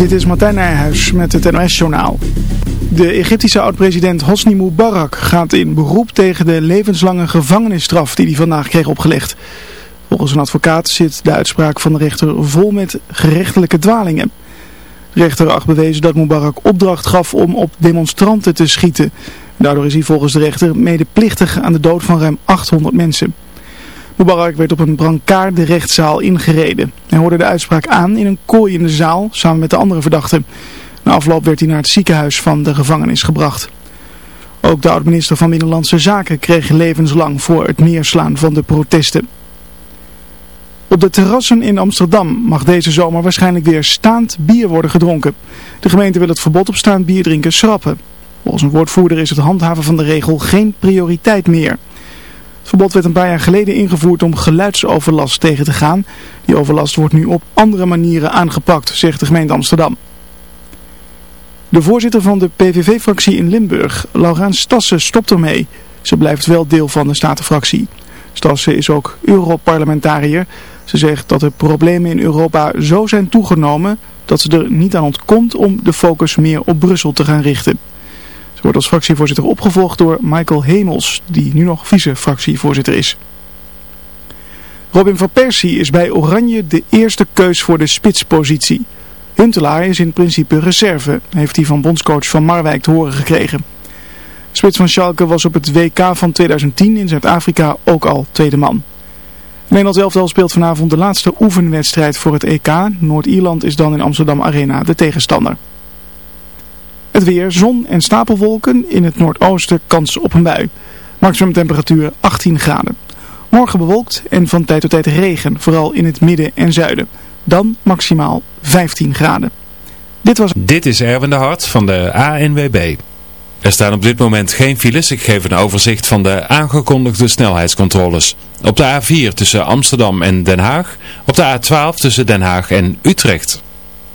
Dit is Martijn Nijhuis met het NOS-journaal. De Egyptische oud-president Hosni Mubarak gaat in beroep tegen de levenslange gevangenisstraf die hij vandaag kreeg opgelegd. Volgens een advocaat zit de uitspraak van de rechter vol met gerechtelijke dwalingen. De rechter acht bewezen dat Mubarak opdracht gaf om op demonstranten te schieten. Daardoor is hij volgens de rechter medeplichtig aan de dood van ruim 800 mensen. Mubarak werd op een brancard de rechtszaal ingereden. Hij hoorde de uitspraak aan in een kooi in de zaal samen met de andere verdachten. Na afloop werd hij naar het ziekenhuis van de gevangenis gebracht. Ook de oud-minister van Binnenlandse Zaken kreeg levenslang voor het neerslaan van de protesten. Op de terrassen in Amsterdam mag deze zomer waarschijnlijk weer staand bier worden gedronken. De gemeente wil het verbod op staand bier drinken schrappen. Volgens een woordvoerder is het handhaven van de regel geen prioriteit meer. Verbod werd een paar jaar geleden ingevoerd om geluidsoverlast tegen te gaan. Die overlast wordt nu op andere manieren aangepakt, zegt de gemeente Amsterdam. De voorzitter van de PVV-fractie in Limburg, Laurent Stassen, stopt ermee. Ze blijft wel deel van de Statenfractie. Stassen is ook Europarlementariër. Ze zegt dat de problemen in Europa zo zijn toegenomen dat ze er niet aan ontkomt om de focus meer op Brussel te gaan richten. Ze wordt als fractievoorzitter opgevolgd door Michael Hemels, die nu nog vice-fractievoorzitter is. Robin van Persie is bij Oranje de eerste keus voor de spitspositie. Huntelaar is in principe reserve, heeft hij van bondscoach van Marwijk te horen gekregen. Spits van Schalke was op het WK van 2010 in Zuid-Afrika ook al tweede man. Nederland elftal speelt vanavond de laatste oefenwedstrijd voor het EK. Noord-Ierland is dan in Amsterdam Arena de tegenstander. Het weer, zon en stapelwolken. In het noordoosten kans op een bui. Maximum temperatuur 18 graden. Morgen bewolkt en van tijd tot tijd regen, vooral in het midden en zuiden. Dan maximaal 15 graden. Dit, was... dit is Erwin de Hart van de ANWB. Er staan op dit moment geen files. Ik geef een overzicht van de aangekondigde snelheidscontroles. Op de A4 tussen Amsterdam en Den Haag. Op de A12 tussen Den Haag en Utrecht.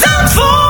Zandvoort.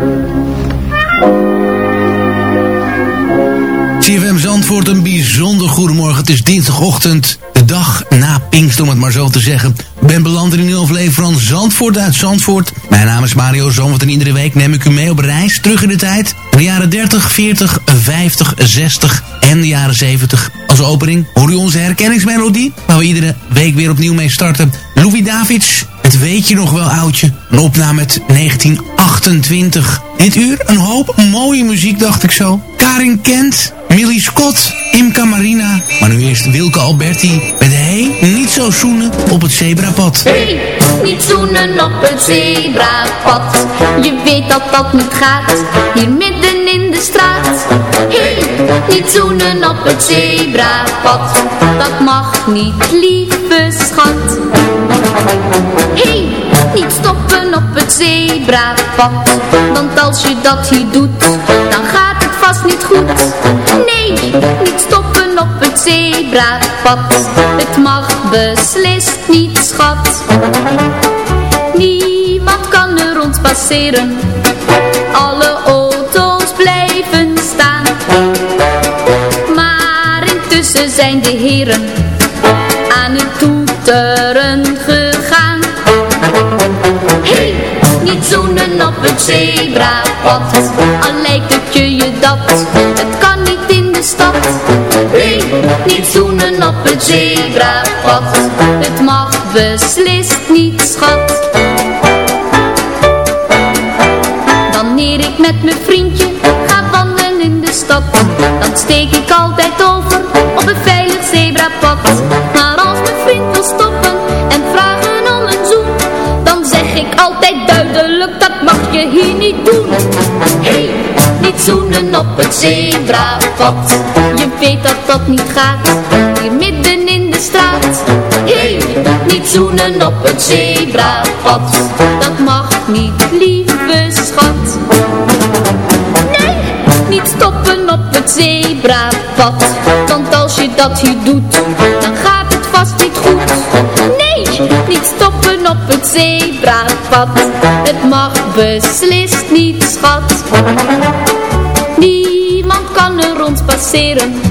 Zandvoort een bijzonder goedemorgen. Het is dinsdagochtend, de dag na Pinkst, om het maar zo te zeggen. Ik ben beland in een nieuw aflevering van Zandvoort uit Zandvoort. Mijn naam is Mario Zandvoort en iedere week neem ik u mee op reis terug in de tijd. De jaren 30, 40, 50, 60 en de jaren 70. Als opening hoor u onze herkenningsmelodie, waar we iedere week weer opnieuw mee starten. Louis Davids, het weet je nog wel oudje. Een opname uit 19 28. Dit uur een hoop mooie muziek, dacht ik zo. Karin Kent, Millie Scott, Imka Marina. Maar nu eerst Wilke Alberti met Hey, niet zo zoenen op het zebrapad. Hey, niet zoenen op het zebrapad. Je weet dat dat niet gaat, hier midden in de straat. Hey, niet zoenen op het zebrapad. Dat mag niet, lieve schat niet stoppen op het zebrapad. Want als je dat hier doet, dan gaat het vast niet goed. Nee, niet stoppen op het zebrapad. Het mag beslist niet, schat. Niemand kan er ons passeren. Alle auto's blijven staan. Maar intussen zijn de heren aan het toeteren niet zoenen op het zebrapad, al lijkt het je je dat, het kan niet in de stad. Hey, niet zoenen op het zebrapad, het mag beslist niet, schat. Wanneer ik met mijn vriendje ga wandelen in de stad, dan steek ik altijd over op een veilig zebrapad. je hier niet doen? Hey, niet zoenen op het zebrapad. Je weet dat dat niet gaat, hier midden in de straat. Hey, niet zoenen op het zebrapad. Dat mag niet, lieve schat. Nee, niet stoppen op het zebrapad. Want als je dat hier doet, dan gaat het vast niet goed. Nee, niet stoppen op het zebrapad. Het mag beslist niet, schat. Niemand kan er ons passeren.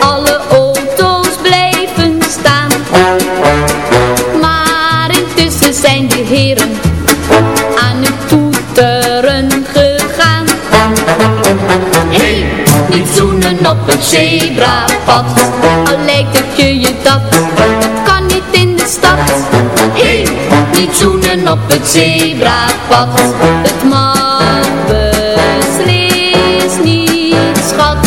Alle auto's blijven staan. Maar intussen zijn de heren aan het toeteren gegaan. Hey, niet zoenen op het zebrapad. Al lijkt het je je dat op het zebrapad. Het mag beslist niet, schat.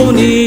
reunir.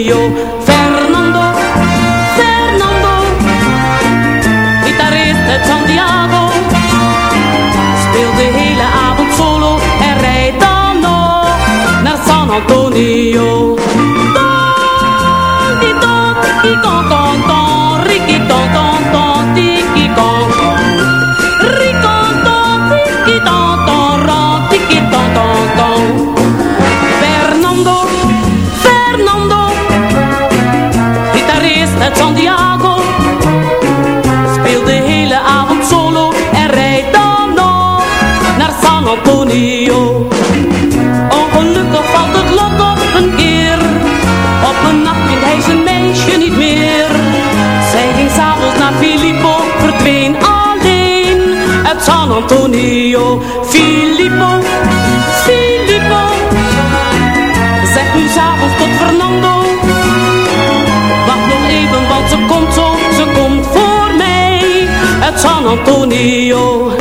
Antonio, Filippo, Filippo. Zeg nu s'avonds tot Fernando. Wacht nog even, want ze komt zo, ze komt voor mij. Het San Antonio.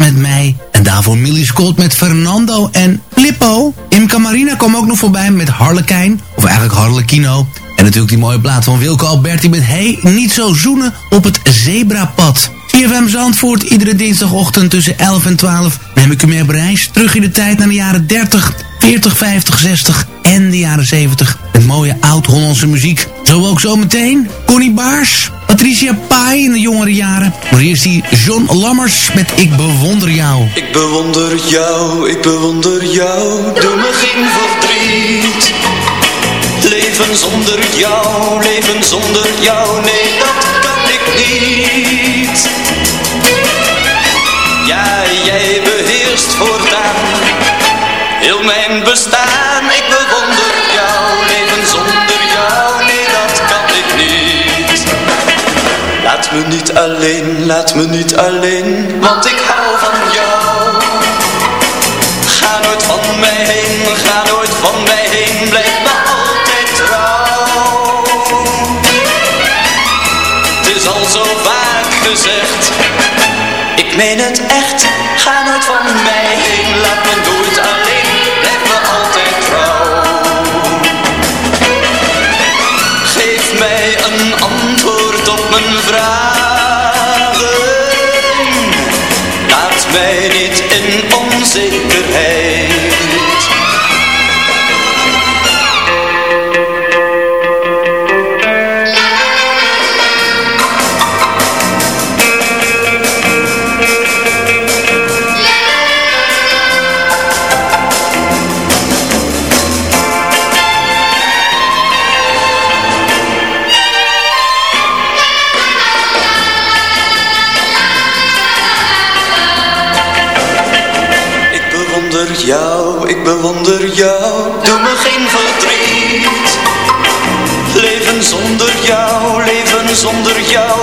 Met mij. En daarvoor Millie Scott met Fernando en Lippo. Imca Marina kwam ook nog voorbij met Harlekijn. Of eigenlijk Harlekino. En natuurlijk die mooie plaat van Wilco Alberti met Hey, niet zo zoenen op het zebrapad. CFM Zandvoort, iedere dinsdagochtend tussen 11 en 12 neem ik u mee op reis. Terug in de tijd naar de jaren 30, 40, 50, 60 en de jaren 70. Met mooie oud-Hollandse muziek. Zo ook zometeen Connie Baars, Patricia Pai in de jongere jaren. Maar eerst die John Lammers met Ik bewonder jou. Ik bewonder jou, ik bewonder jou, doe me geen verdriet. Leven zonder jou, leven zonder jou, nee dat kan ik niet. Ja, jij beheerst voortaan heel mijn bestaan. Ik bewonder jou, leven zonder jou, nee dat kan ik niet. Laat me niet alleen, laat me niet alleen, want ik hou van jou. Ga nooit van mij heen, ga nooit van mij heen, blijf me altijd trouw. Het is al zo vaak gezegd, ik meen het echt, zonder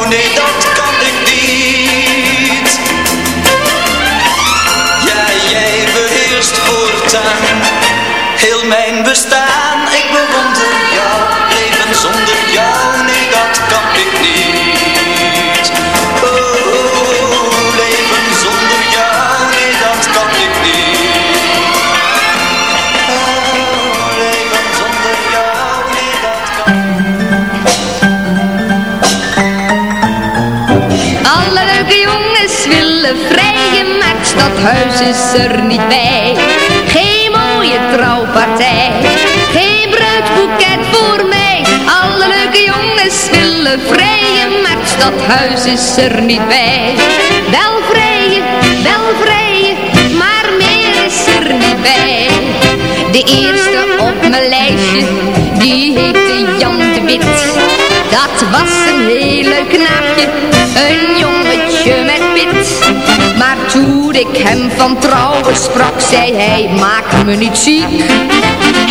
maar het stadhuis is er niet bij. Geen mooie trouwpartij, geen bruidsboeket voor mij. Alle leuke jongens willen het stadhuis is er niet bij. Wel vrijen, wel vrijen, maar meer is er niet bij. De eerste op mijn lijstje, die heette Jan de Wit. Dat was een heel leuk knaapje, een jongetje toen ik hem van trouwen sprak, zei hij, maak me niet ziek.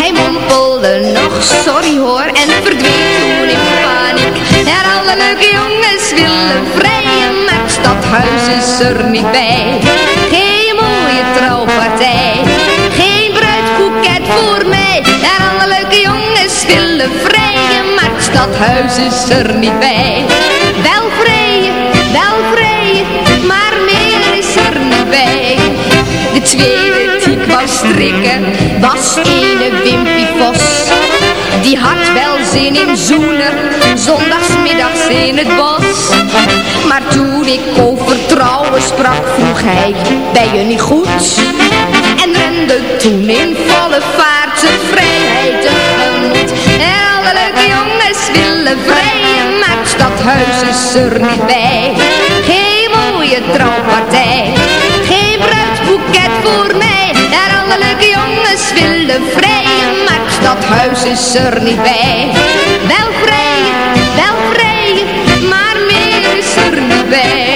Hij mompelde nog, sorry hoor, en verdween toen in paniek. En alle leuke jongens willen vrijen, maar het stadhuis is er niet bij. Geen mooie trouwpartij, geen bruidboeket voor mij. En alle leuke jongens willen vrijen, maar het stadhuis is er niet bij. Was ene Wimpy Vos. Die had wel zin in zoenen, zondagsmiddags in het bos. Maar toen ik over trouwen sprak, vroeg hij, ben je niet goed? En rende toen in volle vaart zijn vrijheid tegemoet. Leuke jongens willen vrijen, maar het stadhuis is er niet bij. Geen mooie trouwpartij, voor mij. En alle leuke jongens willen vrijen, maar het stadhuis is er niet bij. Wel vrijen, wel vrijen, maar meer is er niet bij.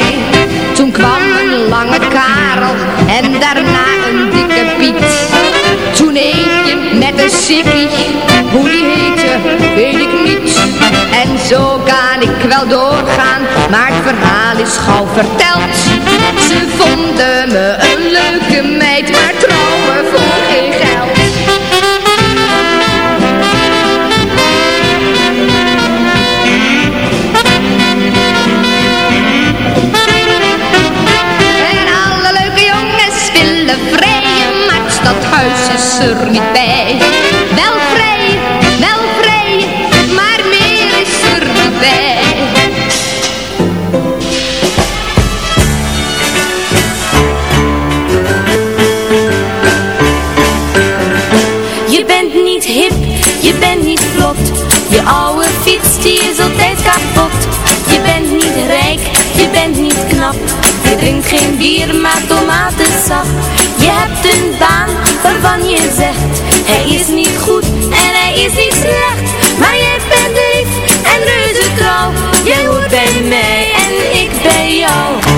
Toen kwam een lange Karel en daarna een dikke Piet. Toen eentje met een sikkie, hoe die heette, weet ik niet. En zo kan ik wel doorgaan, maar het verhaal is gauw verteld. Ze vonden me een leuke meid, maar trouwen voor geen geld. En alle leuke jongens willen vrijen, maar het stadhuis is er niet bij. Fiets die is altijd kapot. Je bent niet rijk, je bent niet knap. Je drinkt geen bier, maar tomatensap Je hebt een baan waarvan je zegt Hij is niet goed en hij is niet slecht. Maar jij bent lief en reuze trouw. Jij hoort bij mij en ik bij jou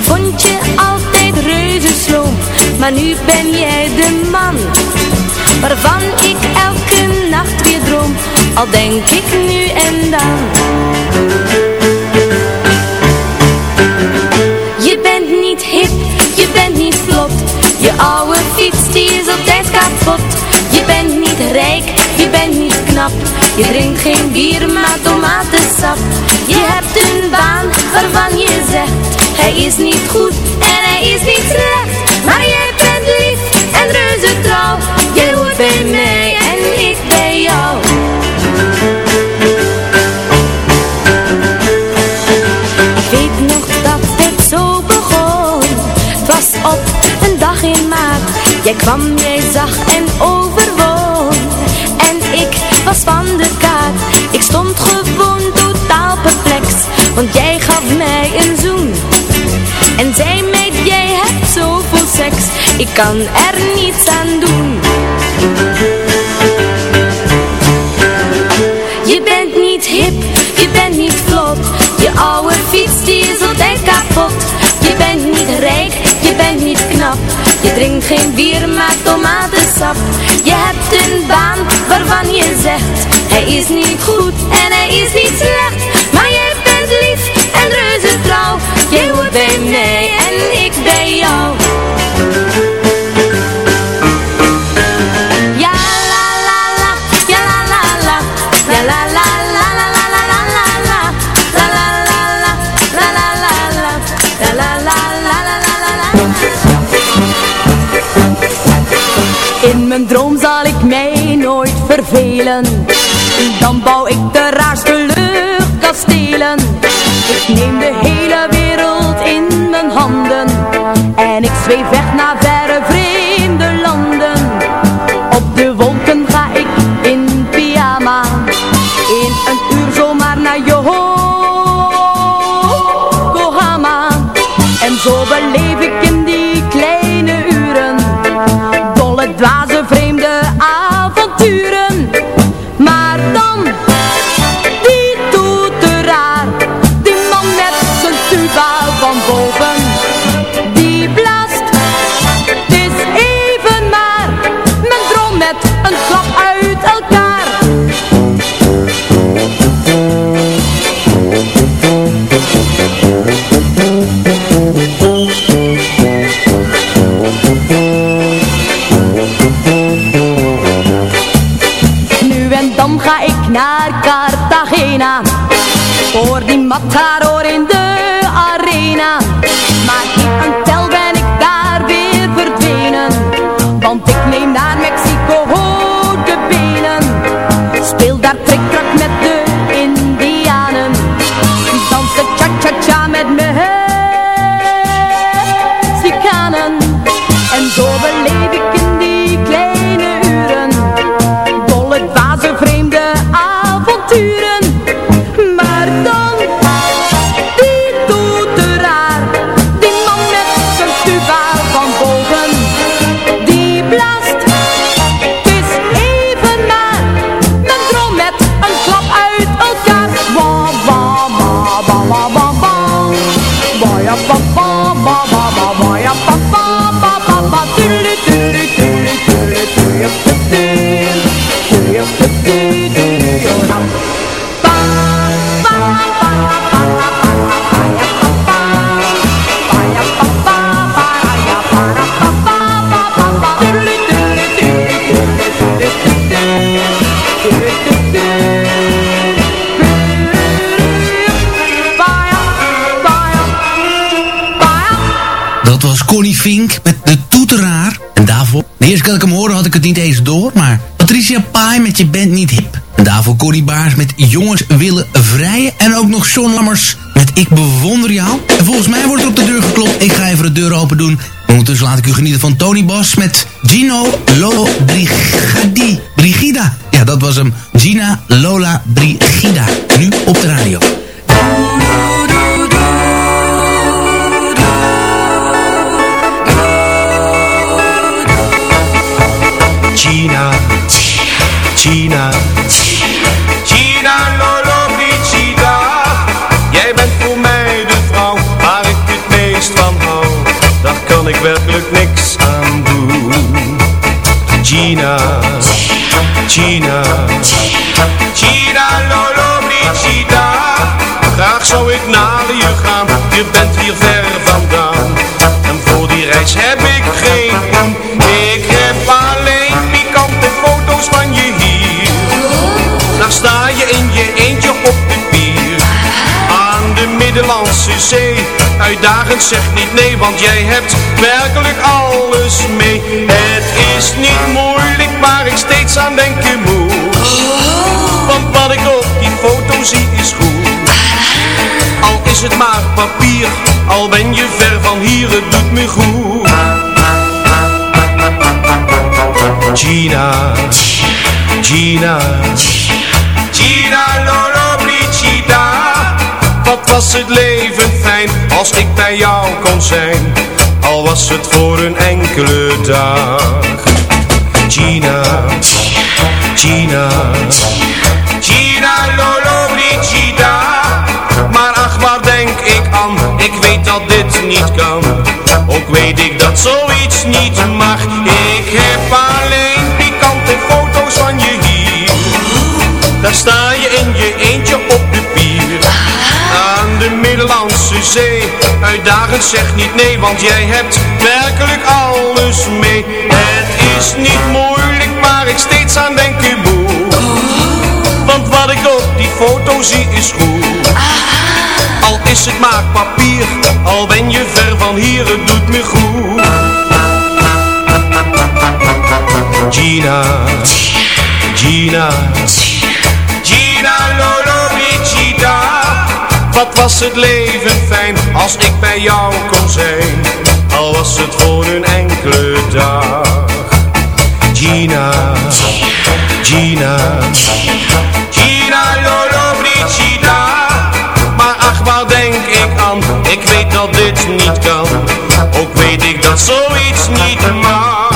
Vond je altijd reuze sloom Maar nu ben jij de man Waarvan ik elke nacht weer droom. Al denk ik nu en dan. Je bent niet hip, je bent niet vlot. Je oude fiets die is altijd kapot. Je bent niet rijk, je bent niet knap. Je Hij is niet goed en hij is niet slecht Maar jij bent lief en reuze trouw. Jij hoort bij mij en ik bij jou. Ik weet nog dat het zo begon. Het was op een dag in maart. Jij kwam, jij zag en overwon. En ik was van de ik kan er niets aan doen. Je bent niet hip, je bent niet vlot, je oude fiets die is altijd kapot. Je bent niet rijk, je bent niet knap, je drinkt geen bier maar tomatensap. Je hebt een baan waarvan je zegt, hij is niet goed en hij is niet slecht. Maar jij bent lief en reuze trouw, jij hoort bij mij en ik bij jou. Vervelen. Dan bouw ik de raarste luchtkastelen. Ik neem de hele wereld in mijn handen. En ik zweef weg naar 업타로 de eerste keer ik hem hoorde had ik het niet eens door, maar Patricia Pai met Je bent niet hip. En daarvoor Connie Baars met Jongens willen vrijen. En ook nog Sean Lammers met Ik bewonder jou. En volgens mij wordt er op de deur geklopt. Ik ga even de deur open doen. Ondertussen laat ik u genieten van Tony Bas met Gino Lolo Brigadi. Brigida. Ja, dat was hem. Gina Lola Brigida. Nu op de radio. Gina, Gina, Gina Lolo Brigida. Jij bent voor mij de vrouw waar ik het meest van hou. Daar kan ik werkelijk niks aan doen. Gina, Gina, Gina Lolo Brigida. Graag zou ik naar je gaan, je bent hier ver vandaan. En voor die reis heb ik Uitdagend zeg niet nee, want jij hebt werkelijk alles mee. Het is niet moeilijk waar ik steeds aan denken moet. Want wat ik op die foto zie is goed. Al is het maar papier, al ben je ver van hier, het doet me goed. Gina, Gina, Gina was het leven fijn als ik bij jou kon zijn. Al was het voor een enkele dag. Gina, Gina Gina Lolo Brigida. Maar ach waar denk ik aan? Ik weet dat dit niet kan. Ook weet ik dat zoiets niet mag. Ik heb alleen pikante foto's van je Uitdagend zeg niet nee Want jij hebt werkelijk alles mee. Het is niet moeilijk waar ik steeds aan denken moet Want wat ik op die foto zie is goed. Al is het maar papier Al ben je ver van hier Het doet me goed. Gina Gina Wat was het leven fijn Als ik bij jou kon zijn? Al was het voor een enkele dag. Gina Gina Gina Lolo Brigida. Maar ach waar denk ik aan? Ik weet dat dit niet kan. Ook weet ik dat zoiets niet mag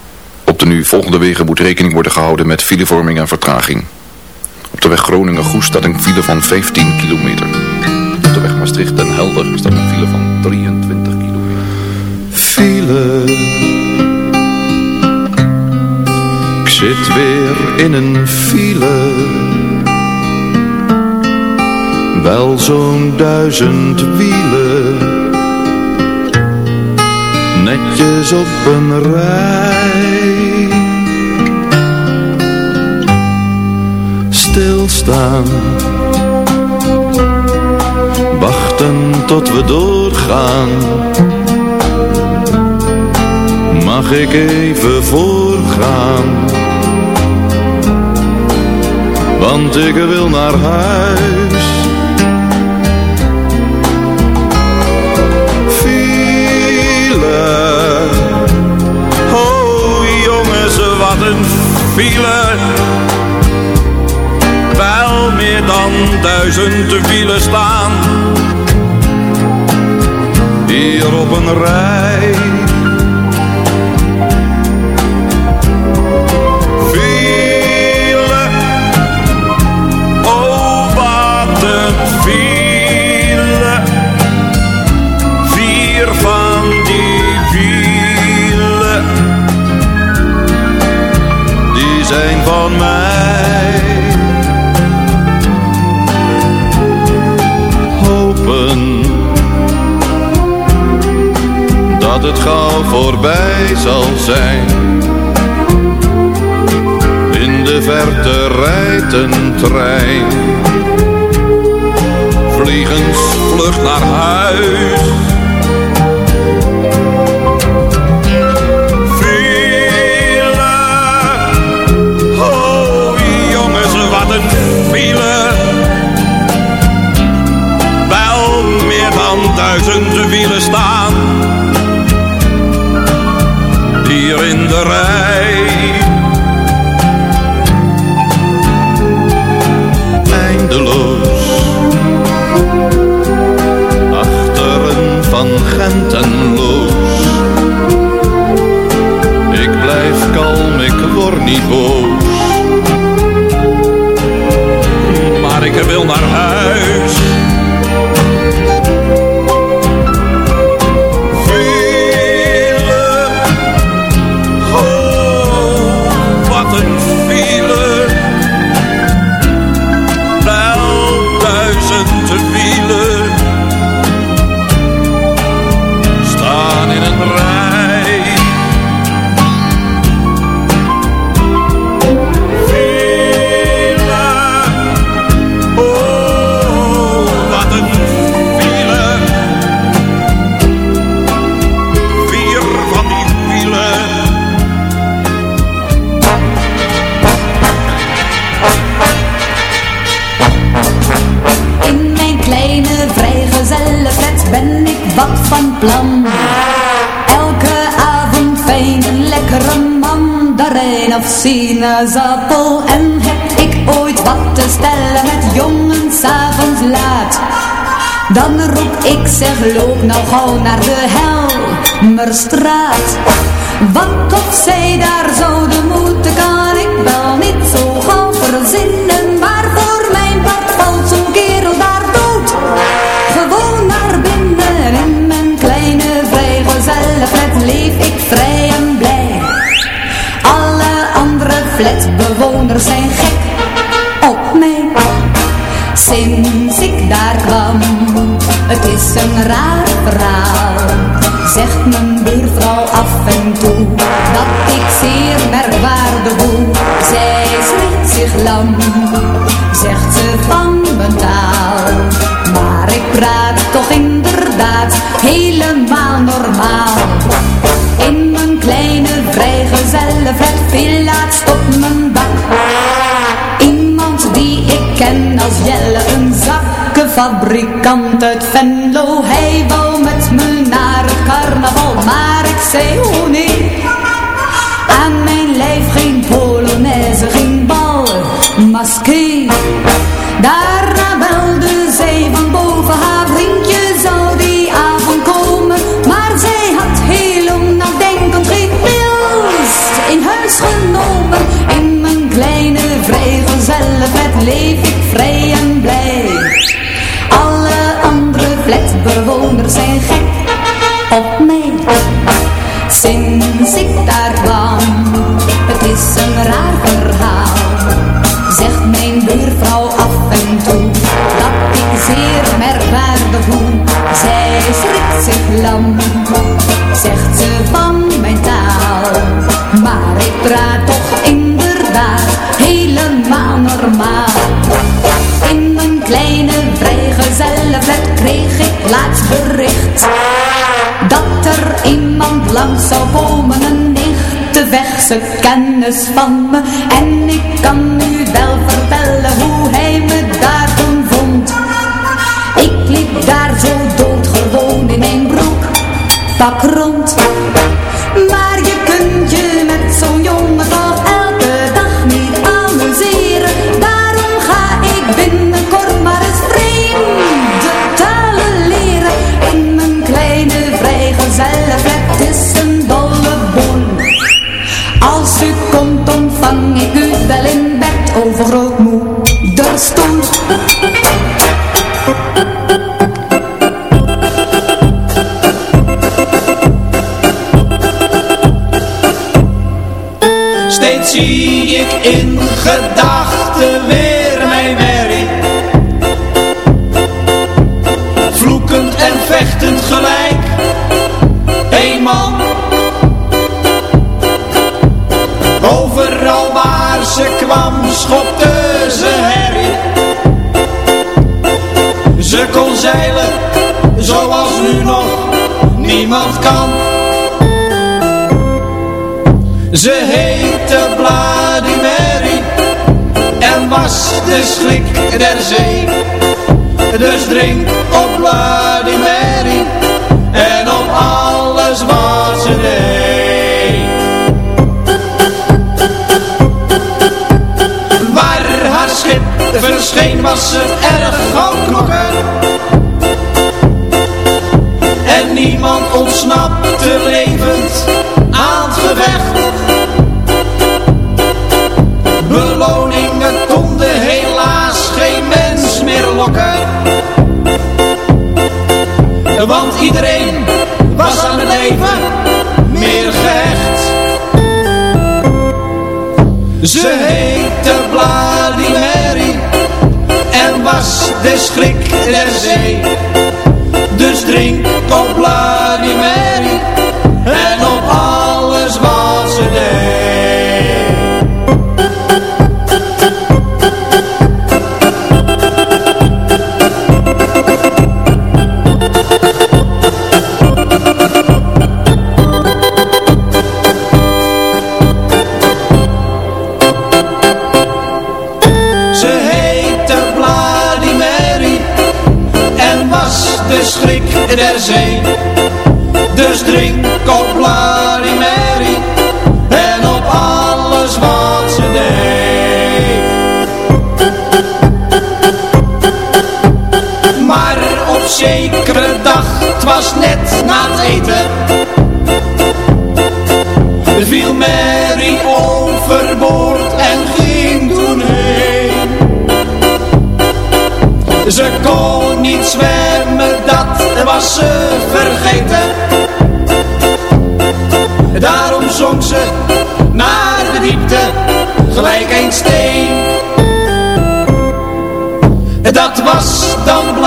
De nu volgende wegen moet rekening worden gehouden met filevorming en vertraging. Op de weg Groningen-Goes staat een file van 15 kilometer. Op de weg Maastricht-Den Helder staat een file van 23 kilometer. File. Ik zit weer in een file. Wel zo'n duizend wielen. Netjes op een rij. Stilstaan. Wachten tot we doorgaan. Mag ik even voorgaan? Want ik wil naar huis. File. Oh jongens, wat een file. Dan duizend files staan. Hier op een rij. Dat het gauw voorbij zal zijn. In de verte rijdt een trein. Vliegensvlucht naar huis. Duizenden wielen staan. Hier in de rij. Eindeloos. Achteren van Gent en Loos. Ik blijf kalm niet boos. Maar ik wil naar huis. Loop nou gauw naar de Helmerstraat. Wat of zij daar zouden moeten kan ik wel niet zo gauw verzinnen. Maar voor mijn part valt zo'n kerel daar dood. Gewoon naar binnen in mijn kleine vrijgezellenflat leef ik vrij en blij. Alle andere flatbewoners zijn gek raar verhaal. Zegt mijn buurvrouw af en toe, dat ik zeer merkwaardig doe. Zij schrikt zich lam, zegt ze van mijn taal. Maar ik praat toch inderdaad helemaal normaal. In mijn kleine vrijgezellenflat viel laatst op mijn dak. Iemand die ik ken als Jelle, een zakkenfabrikant uit Venlo. Zei oh nee. Aan mijn lijf geen kennis. En in gedachten weer mijn merrie. Vloekend en vechtend gelijk. Een man. Overal waar ze kwam schopte ze herrie. Ze kon zeilen zoals nu nog niemand kan. De schrik der zee. Dus drink op Bloody Mary en op alles wat ze deed. Waar haar schip verscheen was ze Ze heette Bloody en was de schrik der zee. Dus drink op Bloody Mary en op alles wat ze deed. Maar op zekere dag, het was net na het eten, viel Mary overboord en ging toen heen. Ze kon niet zwemmen, dat was ze vergeten. Daarom zong ze naar de diepte, gelijk een steen. Dat was dan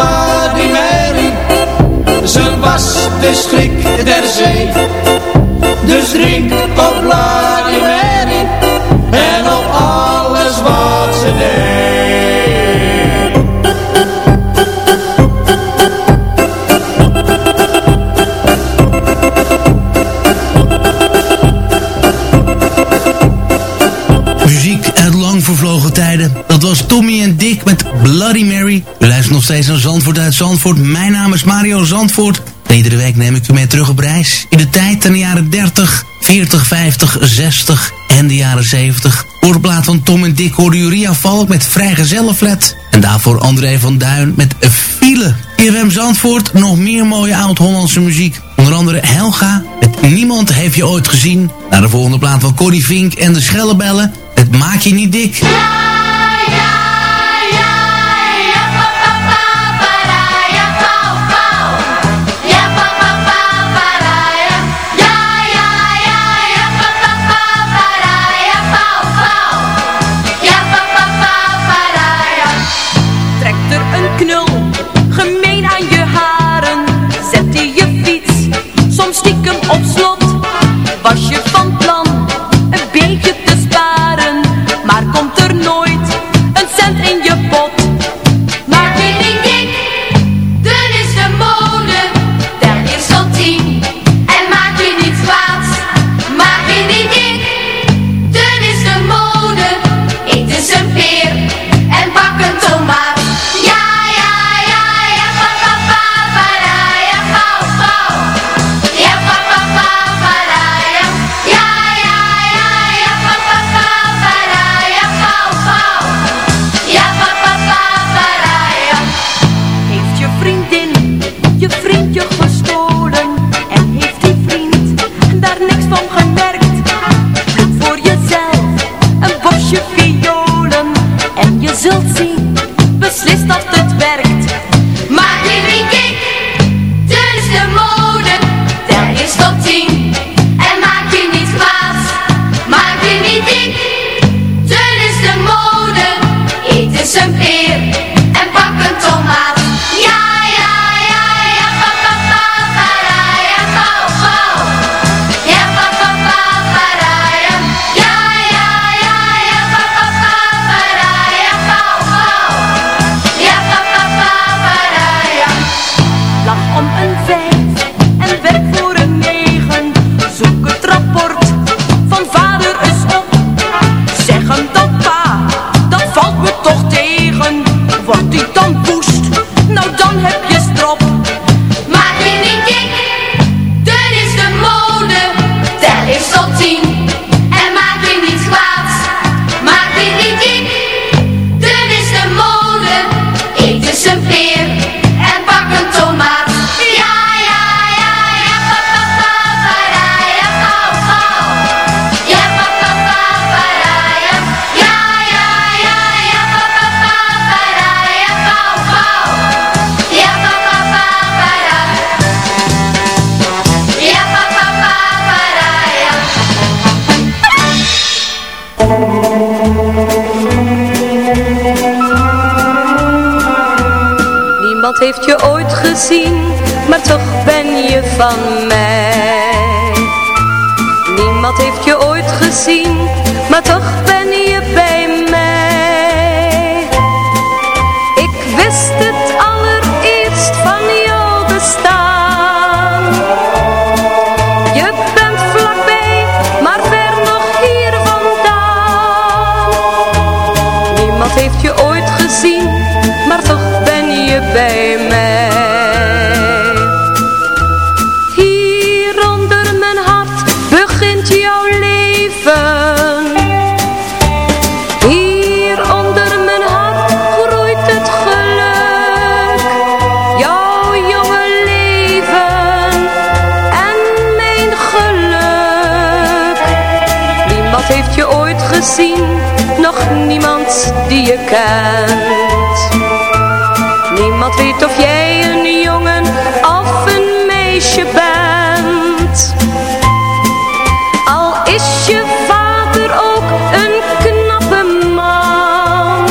Mary, ze was de schrik der zee. Dus drink op Bloody Bloody Mary. U luistert nog steeds naar Zandvoort uit Zandvoort. Mijn naam is Mario Zandvoort. Iedere week neem ik u mee terug op reis. In de tijd in de jaren 30, 40, 50, 60 en de jaren 70. Voor plaat van Tom en Dick hoorde Uriah Valk met Vrijgezellenflat. En daarvoor André van Duin met File. IFM Zandvoort, nog meer mooie oud-Hollandse muziek. Onder andere Helga met Niemand heeft je ooit gezien. Naar de volgende plaat van Corrie Vink en de Schellebellen. Het maak je niet dik. Trekt heeft je ooit gezien, maar toch ben je van mij. Niemand heeft je ooit gezien, maar toch ben je. Niemand weet of jij een jongen of een meisje bent. Al is je vader ook een knappe man.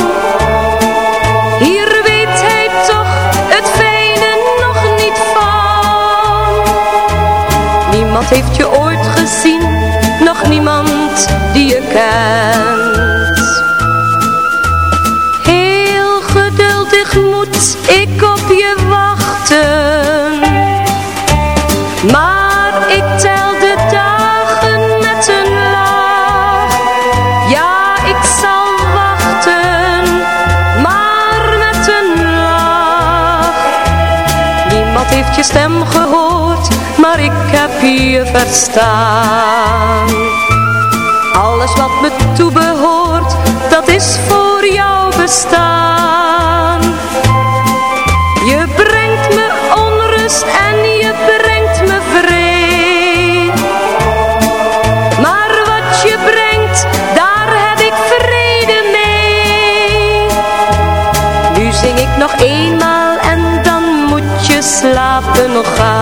Hier weet hij toch het fijne nog niet van. Niemand heeft je ooit gezien, nog niemand die je kent. verstaan. Alles wat me toebehoort, dat is voor jou bestaan. Je brengt me onrust en je brengt me vrede. Maar wat je brengt, daar heb ik vrede mee. Nu zing ik nog eenmaal en dan moet je slapen nog gaan.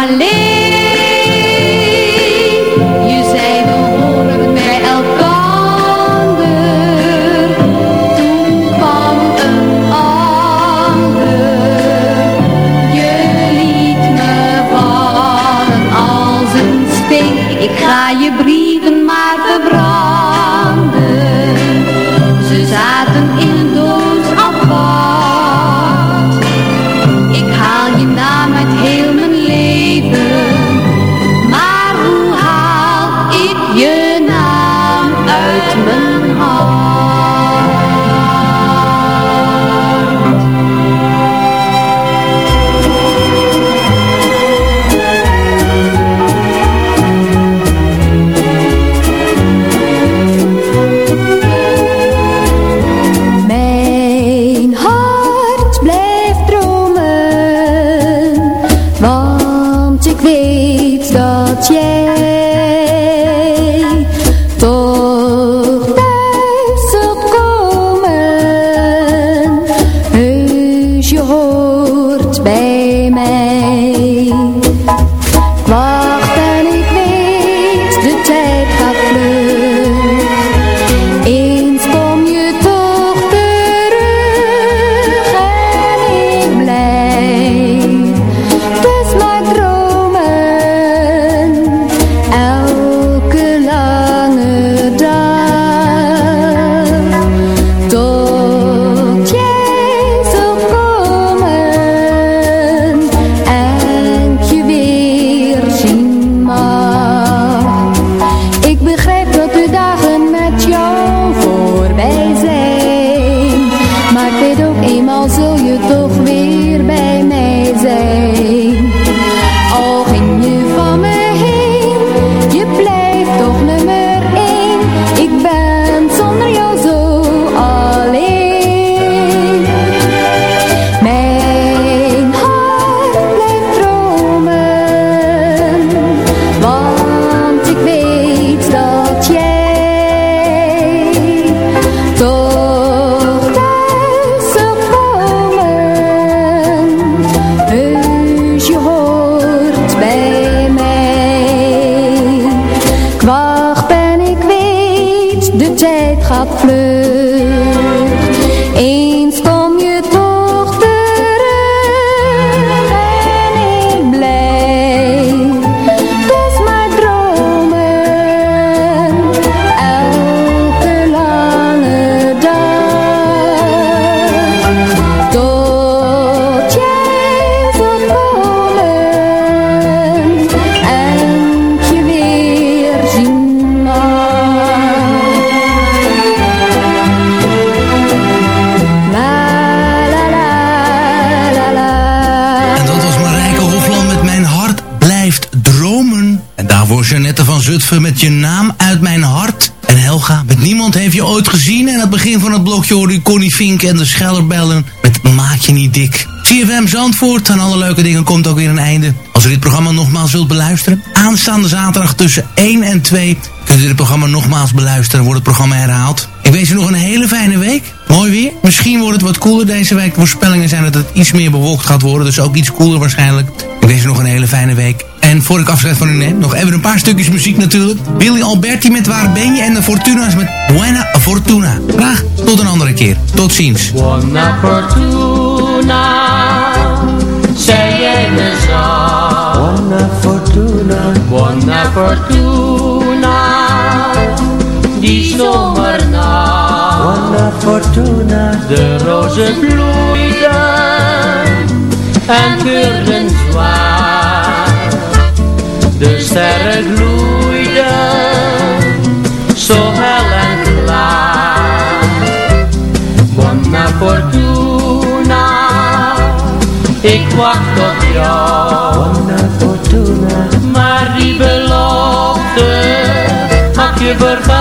Alegría. U Connie Fink en de Schellerbellen met Maak Je Niet Dik. CFM Zandvoort, aan alle leuke dingen komt ook weer een einde. Als u dit programma nogmaals wilt beluisteren, aanstaande zaterdag tussen 1 en 2 kunt u dit programma nogmaals beluisteren, wordt het programma herhaald. Ik wens u nog een hele fijne week. Mooi weer. Misschien wordt het wat koeler deze week. Voorspellingen zijn dat het iets meer bewolkt gaat worden, dus ook iets koeler waarschijnlijk. Ik wens u nog een hele fijne week. En voor ik afscheid van u neem, nog even een paar stukjes muziek natuurlijk. Billy Alberti met Waar ben je? En de Fortuna's met Buena Fortuna. Graag tot een andere keer. Tot ziens. Buona fortuna, zei jij me zo. Buona fortuna, buona fortuna, die zomernacht. Buona fortuna, de rozen bloeiden en keurden zwaar. De sterren gloeiden, zo hel en klaar. Buona fortuna, ik wacht op jou. Buona fortuna, maar die belofte, ach je vergat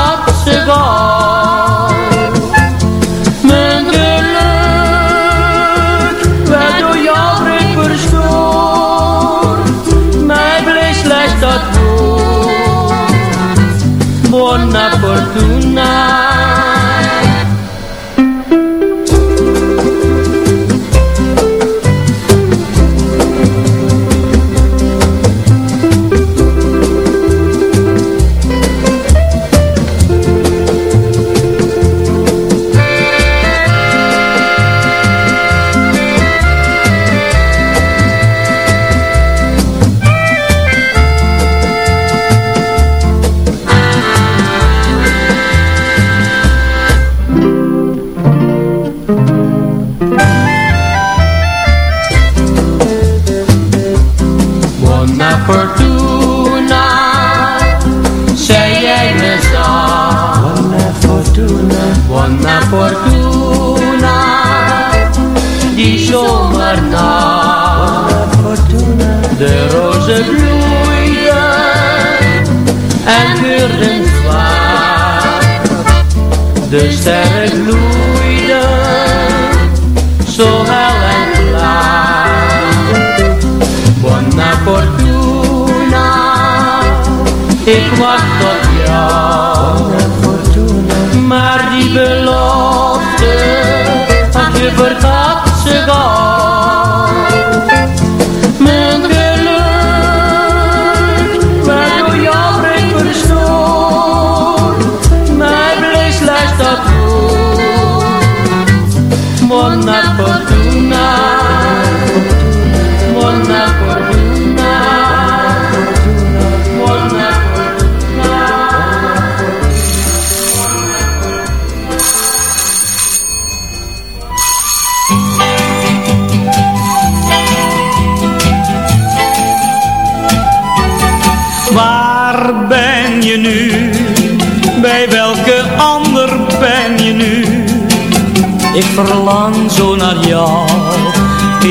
De sterren gloeiden, zo hel en klaar. Buona fortuna, ik wacht op jou. Maar die belofte, ach je vergat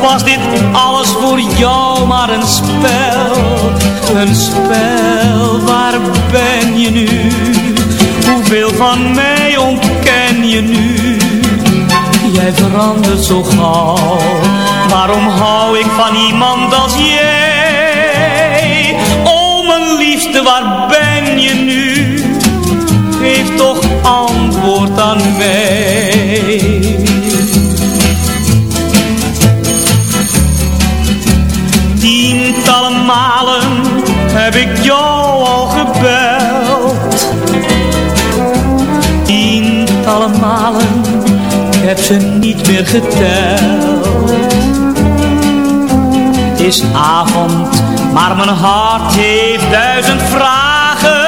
Was dit alles voor jou maar een spel? Een spel, waar ben je nu? Hoeveel van mij ontken je nu? Jij verandert zo gauw Waarom hou ik van iemand als jij? Oh mijn liefste, waar ben je nu? Geef toch antwoord aan mij malen heb ik jou al gebeld Tientallen malen heb ze niet meer geteld. Het is avond, maar mijn hart heeft duizend vragen.